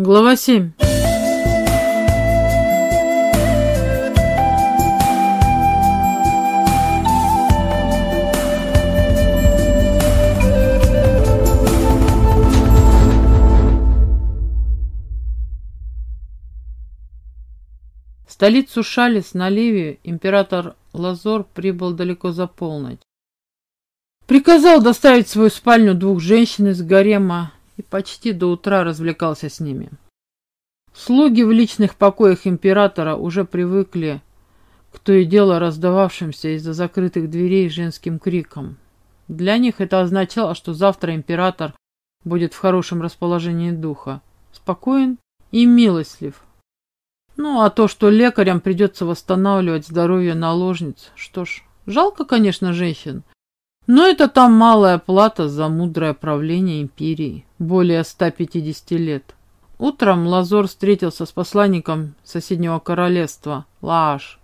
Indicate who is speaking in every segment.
Speaker 1: Глава 7 столицу Шалис на Ливию император Лазор прибыл далеко за полночь. Приказал доставить в свою спальню двух женщин из гарема и почти до утра развлекался с ними. Слуги в личных покоях императора уже привыкли к то и дело раздававшимся из-за закрытых дверей женским крикам. Для них это означало, что завтра император будет в хорошем расположении духа, спокоен и милостлив. Ну, а то, что лекарям придется восстанавливать здоровье наложниц, что ж, жалко, конечно, женщин, но это там малая плата за мудрое правление империи, более 150 лет. Утром Лазор встретился с посланником соседнего королевства, Лааш.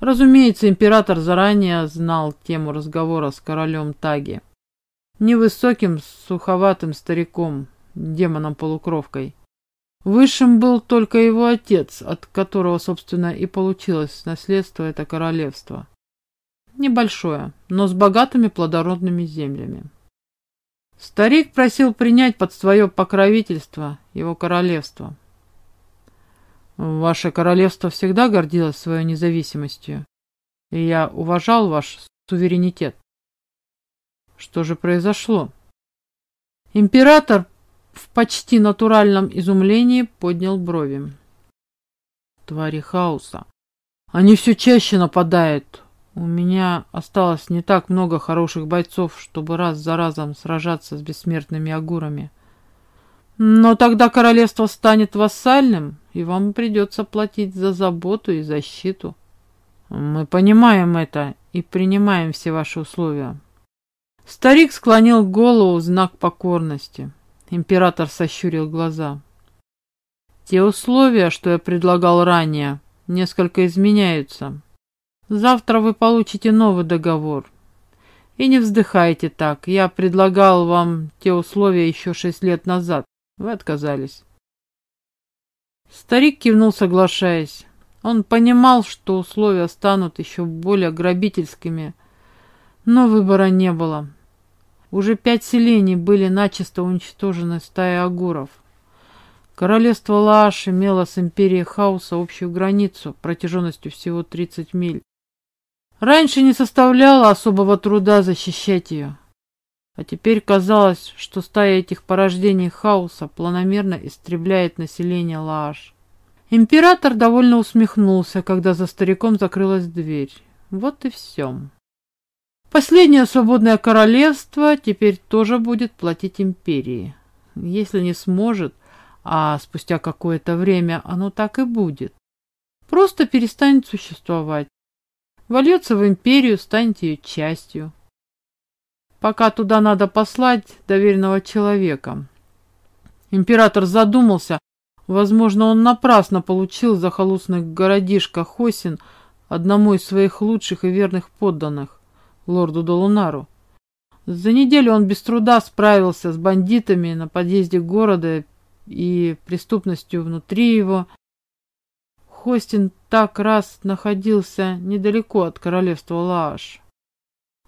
Speaker 1: Разумеется, император заранее знал тему разговора с королем Таги. Невысоким, суховатым стариком, демоном-полукровкой. Высшим был только его отец, от которого, собственно, и получилось наследство это королевство. Небольшое, но с богатыми плодородными землями. Старик просил принять под свое покровительство его королевство. Ваше королевство всегда гордилось своей независимостью, и я уважал ваш суверенитет. Что же произошло? Император в почти натуральном изумлении поднял брови. Твари хаоса. Они все чаще нападают. У меня осталось не так много хороших бойцов, чтобы раз за разом сражаться с бессмертными агурами. Но тогда королевство станет вассальным, и вам придется платить за заботу и защиту. Мы понимаем это и принимаем все ваши условия. Старик склонил голову в знак покорности. Император сощурил глаза. Те условия, что я предлагал ранее, несколько изменяются. Завтра вы получите новый договор. И не вздыхайте так. Я предлагал вам те условия еще шесть лет назад. Вы отказались. Старик кивнул, соглашаясь. Он понимал, что условия станут еще более грабительскими, но выбора не было. Уже пять селений были начисто уничтожены стаей агуров. Королевство Лааш имело с империей Хаоса общую границу протяженностью всего 30 миль. Раньше не составляло особого труда защищать ее. А теперь казалось, что стая этих порождений хаоса планомерно истребляет население Лааш. Император довольно усмехнулся, когда за стариком закрылась дверь. Вот и все. Последнее свободное королевство теперь тоже будет платить империи. Если не сможет, а спустя какое-то время оно так и будет. Просто перестанет существовать. Вольется в империю, станет ее частью. Пока туда надо послать доверенного человека. Император задумался. Возможно, он напрасно получил захолустный городишко Хосин одному из своих лучших и верных подданных лорду Долунару. За неделю он без труда справился с бандитами на подъезде города и преступностью внутри его. Хостин так раз находился недалеко от королевства Лааш.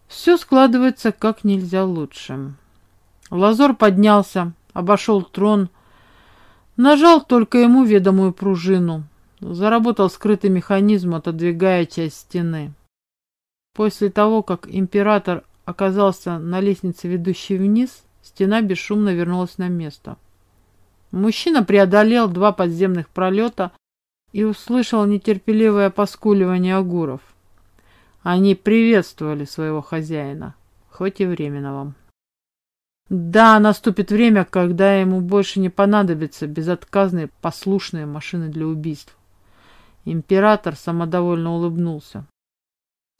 Speaker 1: Все складывается как нельзя лучше. Лазор поднялся, обошел трон, нажал только ему ведомую пружину. Заработал скрытый механизм, отодвигая часть стены. После того, как император оказался на лестнице, ведущей вниз, стена бесшумно вернулась на место. Мужчина преодолел два подземных пролета и услышал нетерпеливое поскуливание огуров. Они приветствовали своего хозяина, хоть и временного. Да, наступит время, когда ему больше не понадобятся безотказные послушные машины для убийств. Император самодовольно улыбнулся.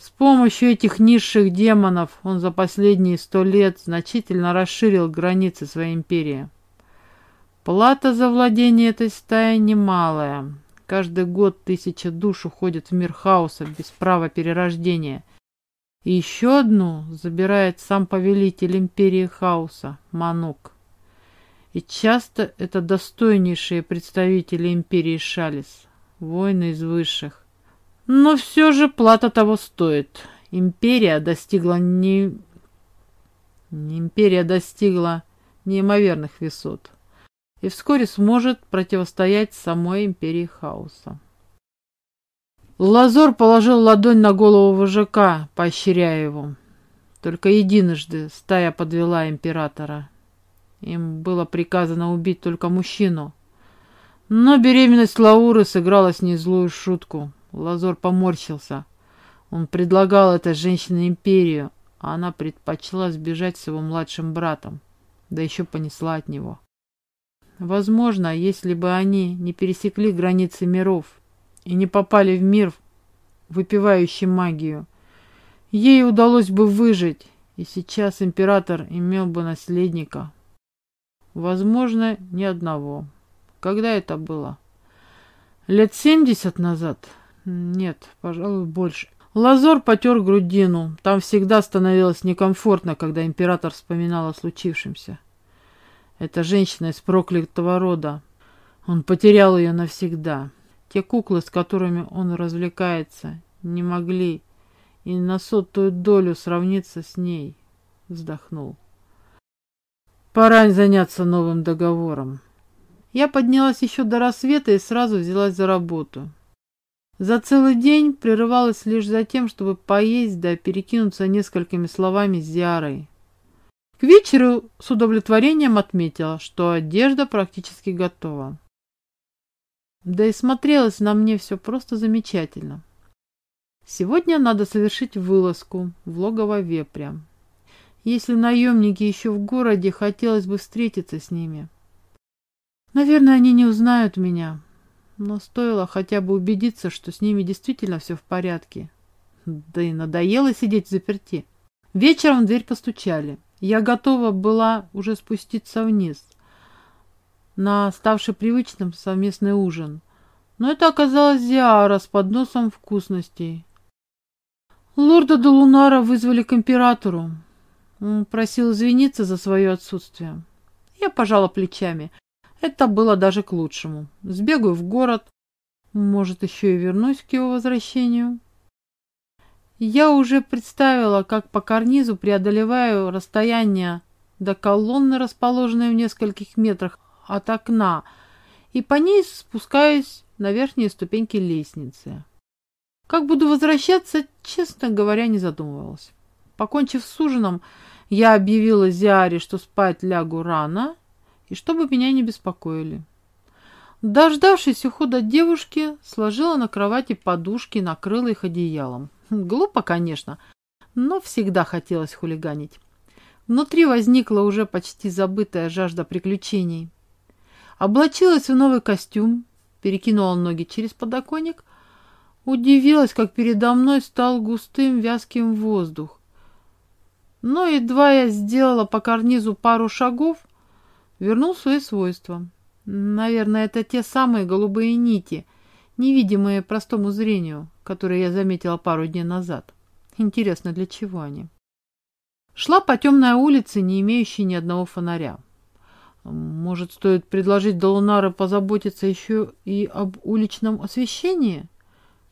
Speaker 1: С помощью этих низших демонов он за последние сто лет значительно расширил границы своей империи. Плата за владение этой стаей немалая. Каждый год тысяча душ уходит в мир хаоса без права перерождения. И еще одну забирает сам повелитель империи хаоса, Манук. И часто это достойнейшие представители империи Шалис, воины из высших. Но все же плата того стоит. Империя достигла не... Империя достигла неимоверных высот и вскоре сможет противостоять самой империи хаоса. Лазор положил ладонь на голову вожака, поощряя его. Только единожды стая подвела императора. Им было приказано убить только мужчину. Но беременность Лауры сыграла с ней злую шутку. Лазор поморщился. Он предлагал этой женщине империю, а она предпочла сбежать с его младшим братом, да еще понесла от него. Возможно, если бы они не пересекли границы миров и не попали в мир, выпивающий магию, ей удалось бы выжить, и сейчас император имел бы наследника. Возможно, ни одного. Когда это было? Лет семьдесят назад? Нет, пожалуй, больше. Лазор потер грудину. Там всегда становилось некомфортно, когда император вспоминал о случившемся. Эта женщина из проклятого рода. Он потерял ее навсегда. Те куклы, с которыми он развлекается, не могли и на сотую долю сравниться с ней. Вздохнул. Пора заняться новым договором. Я поднялась еще до рассвета и сразу взялась за работу. За целый день прерывалась лишь за тем, чтобы поесть да перекинуться несколькими словами с Диарой. К вечеру с удовлетворением отметила, что одежда практически готова. Да и смотрелось на мне все просто замечательно. Сегодня надо совершить вылазку в логово вепря. Если наемники еще в городе, хотелось бы встретиться с ними. Наверное, они не узнают меня, но стоило хотя бы убедиться, что с ними действительно все в порядке. Да и надоело сидеть заперти. Вечером в дверь постучали. Я готова была уже спуститься вниз на ставший привычным совместный ужин. Но это оказалась Зиара с подносом вкусностей. Лорда Долунара вызвали к императору. Он просил извиниться за свое отсутствие. Я пожала плечами. Это было даже к лучшему. Сбегаю в город. Может, еще и вернусь к его возвращению. Я уже представила, как по карнизу преодолеваю расстояние до колонны, расположенной в нескольких метрах от окна, и по ней спускаюсь на верхние ступеньки лестницы. Как буду возвращаться, честно говоря, не задумывалась. Покончив с ужином, я объявила Зиаре, что спать лягу рано, и чтобы меня не беспокоили. Дождавшись ухода девушки, сложила на кровати подушки накрыла их одеялом. Глупо, конечно, но всегда хотелось хулиганить. Внутри возникла уже почти забытая жажда приключений. Облачилась в новый костюм, перекинула ноги через подоконник, удивилась, как передо мной стал густым вязким воздух. Но едва я сделала по карнизу пару шагов, вернул свои свойства. Наверное, это те самые голубые нити, невидимые простому зрению которые я заметила пару дней назад. Интересно, для чего они? Шла по темной улице, не имеющей ни одного фонаря. Может, стоит предложить Долунара позаботиться еще и об уличном освещении?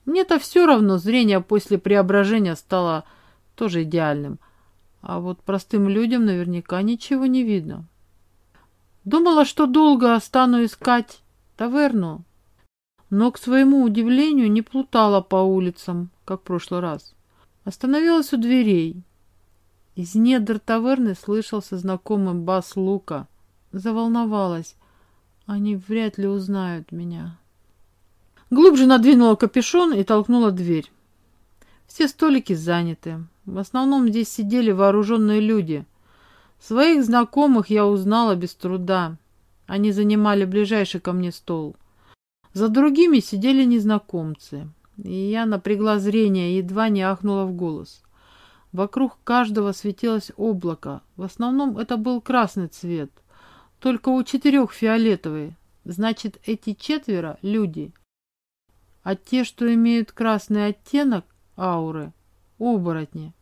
Speaker 1: Мне-то все равно, зрение после преображения стало тоже идеальным. А вот простым людям наверняка ничего не видно. Думала, что долго стану искать таверну, но, к своему удивлению, не плутала по улицам, как в прошлый раз. Остановилась у дверей. Из недр таверны слышался знакомый бас Лука. Заволновалась. Они вряд ли узнают меня. Глубже надвинула капюшон и толкнула дверь. Все столики заняты. В основном здесь сидели вооруженные люди. Своих знакомых я узнала без труда. Они занимали ближайший ко мне стол. За другими сидели незнакомцы, и я напрягла зрение едва не ахнула в голос. Вокруг каждого светилось облако, в основном это был красный цвет, только у четырех фиолетовый, значит, эти четверо — люди. А те, что имеют красный оттенок ауры — оборотни.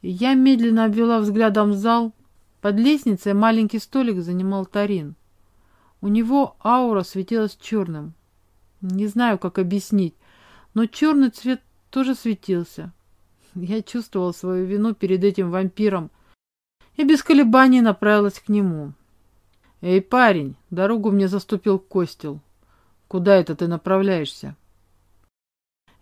Speaker 1: Я медленно обвела взглядом зал, Под лестницей маленький столик занимал Тарин. У него аура светилась черным. Не знаю, как объяснить, но черный цвет тоже светился. Я чувствовала свою вину перед этим вампиром и без колебаний направилась к нему. «Эй, парень, дорогу мне заступил Костел. Куда это ты направляешься?»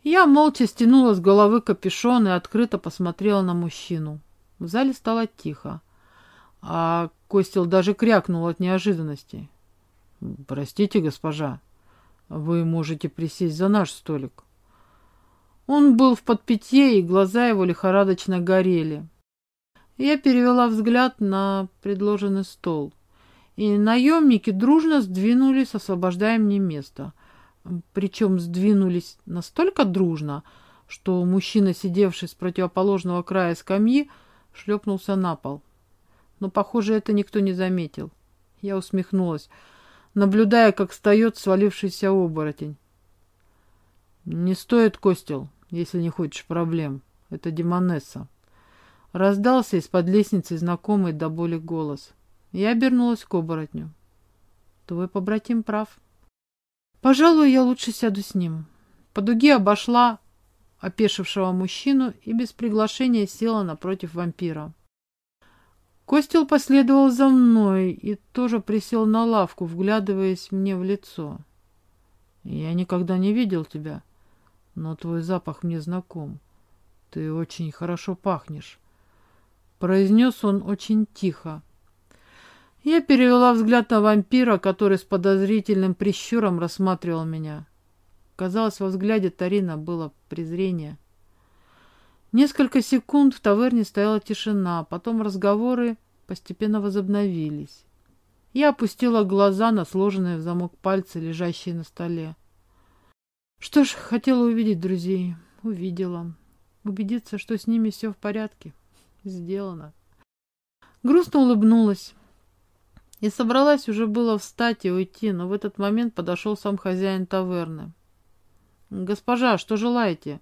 Speaker 1: Я молча стянула с головы капюшон и открыто посмотрела на мужчину. В зале стало тихо, а Костел даже крякнул от неожиданности. «Простите, госпожа, вы можете присесть за наш столик». Он был в подпитье, и глаза его лихорадочно горели. Я перевела взгляд на предложенный стол, и наемники дружно сдвинулись, освобождая мне место. Причем сдвинулись настолько дружно, что мужчина, сидевший с противоположного края скамьи, шлепнулся на пол. Но, похоже, это никто не заметил. Я усмехнулась, наблюдая, как встает свалившийся оборотень. «Не стоит, Костел, если не хочешь проблем. Это Демонесса». Раздался из-под лестницы знакомый до боли голос. Я обернулась к оборотню. «Твой побратим прав. Пожалуй, я лучше сяду с ним». По дуге обошла опешившего мужчину и без приглашения села напротив вампира. Костел последовал за мной и тоже присел на лавку, вглядываясь мне в лицо. «Я никогда не видел тебя, но твой запах мне знаком. Ты очень хорошо пахнешь», — произнес он очень тихо. Я перевела взгляд на вампира, который с подозрительным прищуром рассматривал меня. Казалось, во взгляде Тарина было презрение. Несколько секунд в таверне стояла тишина, потом разговоры постепенно возобновились. Я опустила глаза на сложенные в замок пальцы, лежащие на столе. Что ж, хотела увидеть друзей. Увидела. Убедиться, что с ними все в порядке. Сделано. Грустно улыбнулась. И собралась уже было встать и уйти, но в этот момент подошел сам хозяин таверны. «Госпожа, что желаете?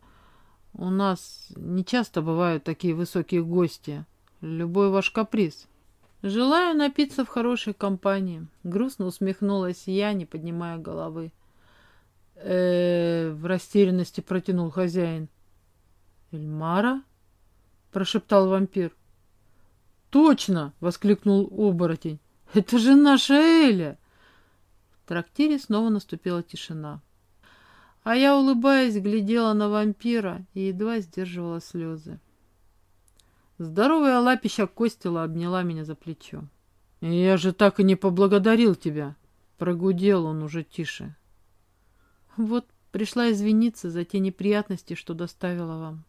Speaker 1: У нас не часто бывают такие высокие гости. Любой ваш каприз». «Желаю напиться в хорошей компании», — грустно усмехнулась я, не поднимая головы. э в растерянности протянул хозяин. «Эльмара?» — прошептал вампир. «Точно!» — воскликнул оборотень. «Это же наша Эля!» В трактире снова наступила тишина. А я, улыбаясь, глядела на вампира и едва сдерживала слезы. Здоровая лапища Костела обняла меня за плечо. «Я же так и не поблагодарил тебя!» Прогудел он уже тише. «Вот пришла извиниться за те неприятности, что доставила вам».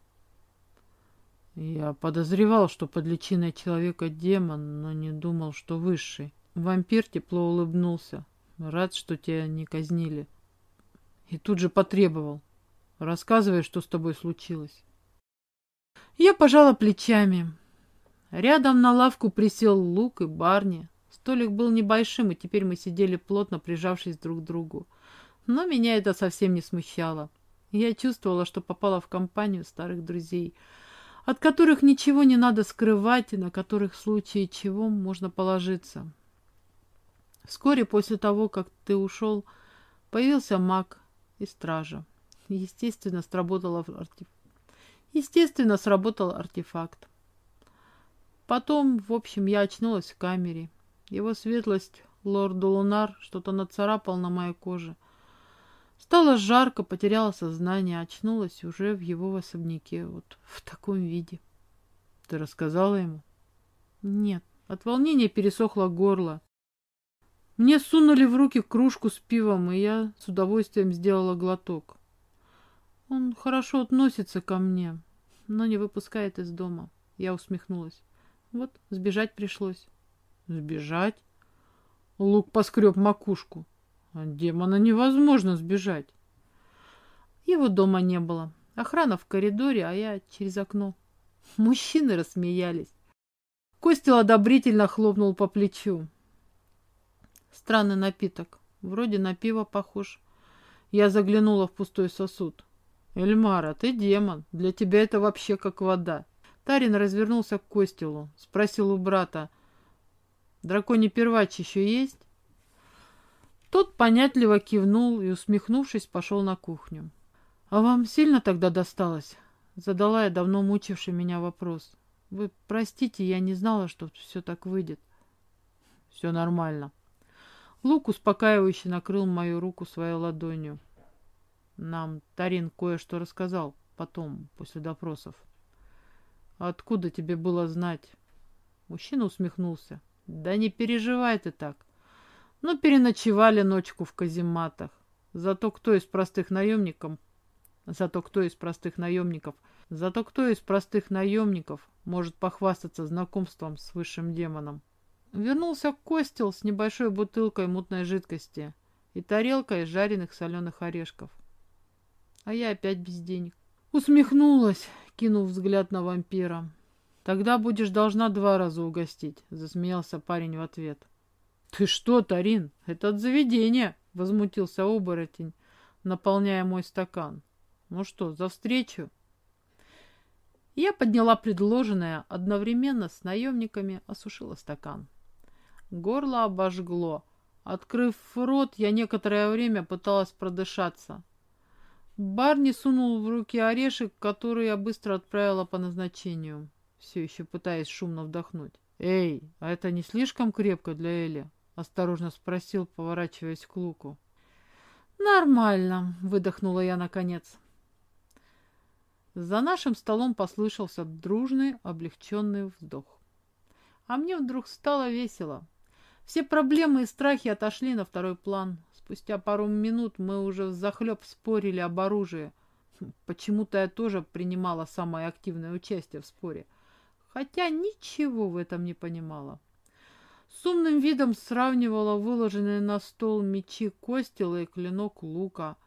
Speaker 1: Я подозревал, что под личиной человека демон, но не думал, что высший. Вампир тепло улыбнулся. Рад, что тебя не казнили. И тут же потребовал. Рассказывай, что с тобой случилось. Я пожала плечами. Рядом на лавку присел Лук и Барни. Столик был небольшим, и теперь мы сидели плотно, прижавшись друг к другу. Но меня это совсем не смущало. Я чувствовала, что попала в компанию старых друзей, от которых ничего не надо скрывать и на которых в случае чего можно положиться. Вскоре после того, как ты ушел, появился маг и стража. Естественно, сработала артефакт. Естественно, сработал артефакт. Потом, в общем, я очнулась в камере. Его светлость, лорд Лунар, что-то нацарапал на моей коже. Стало жарко, потеряла сознание, очнулась уже в его особняке, вот в таком виде. Ты рассказала ему? Нет, от волнения пересохло горло. Мне сунули в руки кружку с пивом, и я с удовольствием сделала глоток. Он хорошо относится ко мне, но не выпускает из дома. Я усмехнулась. Вот, сбежать пришлось. Сбежать? Лук поскреб макушку. От демона невозможно сбежать. Его дома не было. Охрана в коридоре, а я через окно. Мужчины рассмеялись. Костел одобрительно хлопнул по плечу. Странный напиток. Вроде на пиво похож. Я заглянула в пустой сосуд. «Эльмара, ты демон. Для тебя это вообще как вода». Тарин развернулся к Костелу. Спросил у брата. Драконий первач еще есть?» Тот понятливо кивнул и, усмехнувшись, пошел на кухню. «А вам сильно тогда досталось?» Задала я давно мучивший меня вопрос. «Вы простите, я не знала, что все так выйдет». «Все нормально». Лук успокаивающе накрыл мою руку своей ладонью. Нам Тарин кое-что рассказал потом, после допросов. «Откуда тебе было знать?» Мужчина усмехнулся. «Да не переживай ты так. Ну, переночевали ночку в казематах. Зато кто из простых наемников... Зато кто из простых наемников... Зато кто из простых наемников может похвастаться знакомством с высшим демоном? Вернулся Костел с небольшой бутылкой мутной жидкости и тарелкой жареных соленых орешков. А я опять без денег. Усмехнулась, кинув взгляд на вампира. «Тогда будешь должна два раза угостить», — засмеялся парень в ответ. «Ты что, Тарин, это от заведения!» — возмутился оборотень, наполняя мой стакан. «Ну что, за встречу?» Я подняла предложенное, одновременно с наемниками осушила стакан. Горло обожгло. Открыв рот, я некоторое время пыталась продышаться. Барни сунул в руки орешек, который я быстро отправила по назначению, все еще пытаясь шумно вдохнуть. «Эй, а это не слишком крепко для Эли?» — осторожно спросил, поворачиваясь к луку. «Нормально», — выдохнула я наконец. За нашим столом послышался дружный, облегченный вздох. А мне вдруг стало весело. Все проблемы и страхи отошли на второй план. Спустя пару минут мы уже захлеб спорили об оружии. Почему-то я тоже принимала самое активное участие в споре. Хотя ничего в этом не понимала. С умным видом сравнивала выложенные на стол мечи Костела и клинок лука.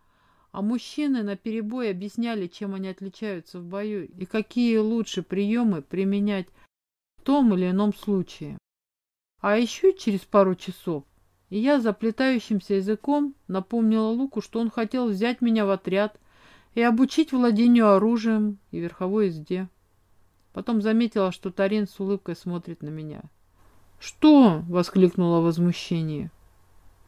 Speaker 1: А мужчины наперебой объясняли, чем они отличаются в бою и какие лучше приемы применять в том или ином случае. А еще через пару часов я заплетающимся языком напомнила Луку, что он хотел взять меня в отряд и обучить владению оружием и верховой езде. Потом заметила, что Тарин с улыбкой смотрит на меня. «Что?» — воскликнула возмущение.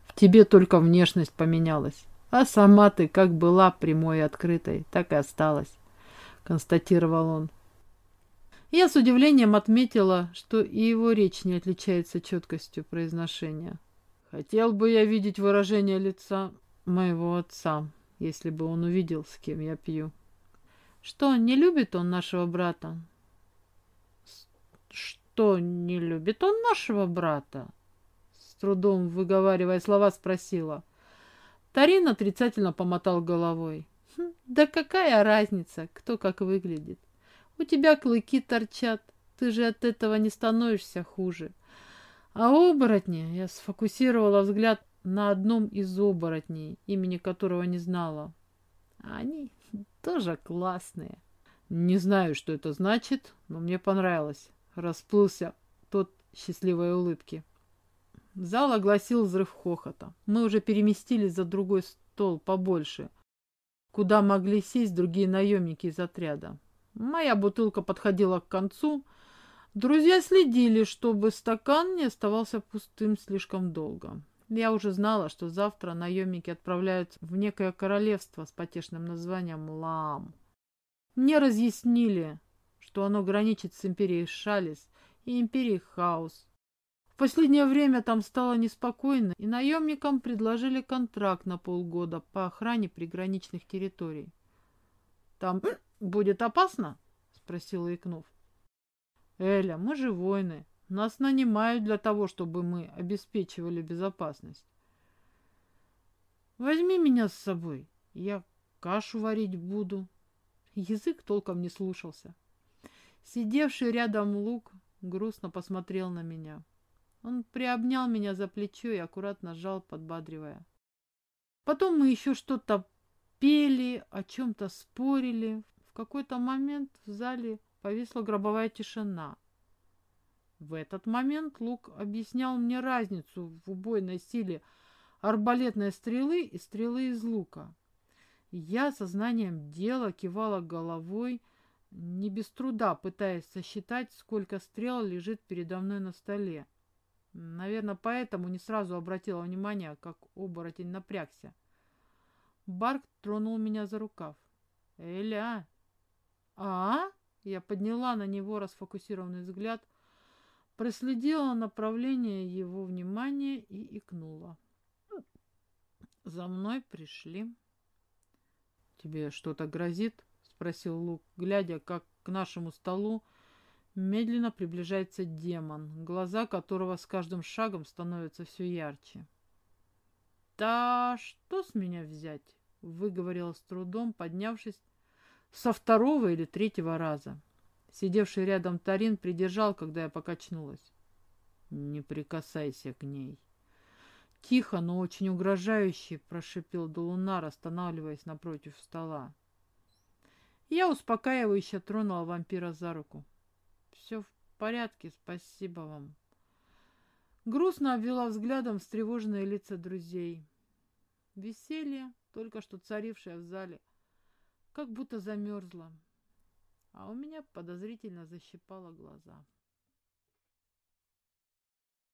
Speaker 1: «В тебе только внешность поменялась, а сама ты как была прямой и открытой, так и осталась», — констатировал он. Я с удивлением отметила, что и его речь не отличается четкостью произношения. Хотел бы я видеть выражение лица моего отца, если бы он увидел, с кем я пью. Что, не любит он нашего брата? Что, не любит он нашего брата? С трудом выговаривая слова, спросила. Тарин отрицательно помотал головой. Хм, да какая разница, кто как выглядит? У тебя клыки торчат, ты же от этого не становишься хуже. А оборотни, я сфокусировала взгляд на одном из оборотней, имени которого не знала. Они тоже классные. Не знаю, что это значит, но мне понравилось. Расплылся тот счастливой улыбки. Зал огласил взрыв хохота. Мы уже переместились за другой стол побольше, куда могли сесть другие наемники из отряда. Моя бутылка подходила к концу, Друзья следили, чтобы стакан не оставался пустым слишком долго. Я уже знала, что завтра наемники отправляются в некое королевство с потешным названием Лам. Мне разъяснили, что оно граничит с империей Шалис и империей Хаос. В последнее время там стало неспокойно, и наемникам предложили контракт на полгода по охране приграничных территорий. «Там будет опасно?» — спросила Икнув. Эля, мы же воины. Нас нанимают для того, чтобы мы обеспечивали безопасность. Возьми меня с собой. Я кашу варить буду. Язык толком не слушался. Сидевший рядом Лук грустно посмотрел на меня. Он приобнял меня за плечо и аккуратно сжал, подбадривая. Потом мы еще что-то пели, о чем-то спорили. Какой-то момент в зале повисла гробовая тишина. В этот момент Лук объяснял мне разницу в убойной силе арбалетной стрелы и стрелы из лука. Я сознанием дела кивала головой, не без труда пытаясь сосчитать, сколько стрел лежит передо мной на столе. Наверное, поэтому не сразу обратила внимание, как оборотень напрягся. Барк тронул меня за рукав. «Эля!» «А?» Я подняла на него расфокусированный взгляд, проследила направление его внимания и икнула. «За мной пришли». «Тебе что-то грозит?» — спросил Лук, глядя, как к нашему столу медленно приближается демон, глаза которого с каждым шагом становятся все ярче. «Да что с меня взять?» — выговорила с трудом, поднявшись со второго или третьего раза. Сидевший рядом Тарин придержал, когда я покачнулась. «Не прикасайся к ней». Тихо, но очень угрожающе прошипел Долунар, останавливаясь напротив стола. Я успокаивающе тронула вампира за руку. «Все в порядке, спасибо вам». Грустно обвела взглядом встревоженные лица друзей. Веселье, только что царившее в зале, — как будто замерзла, а у меня подозрительно защипало глаза.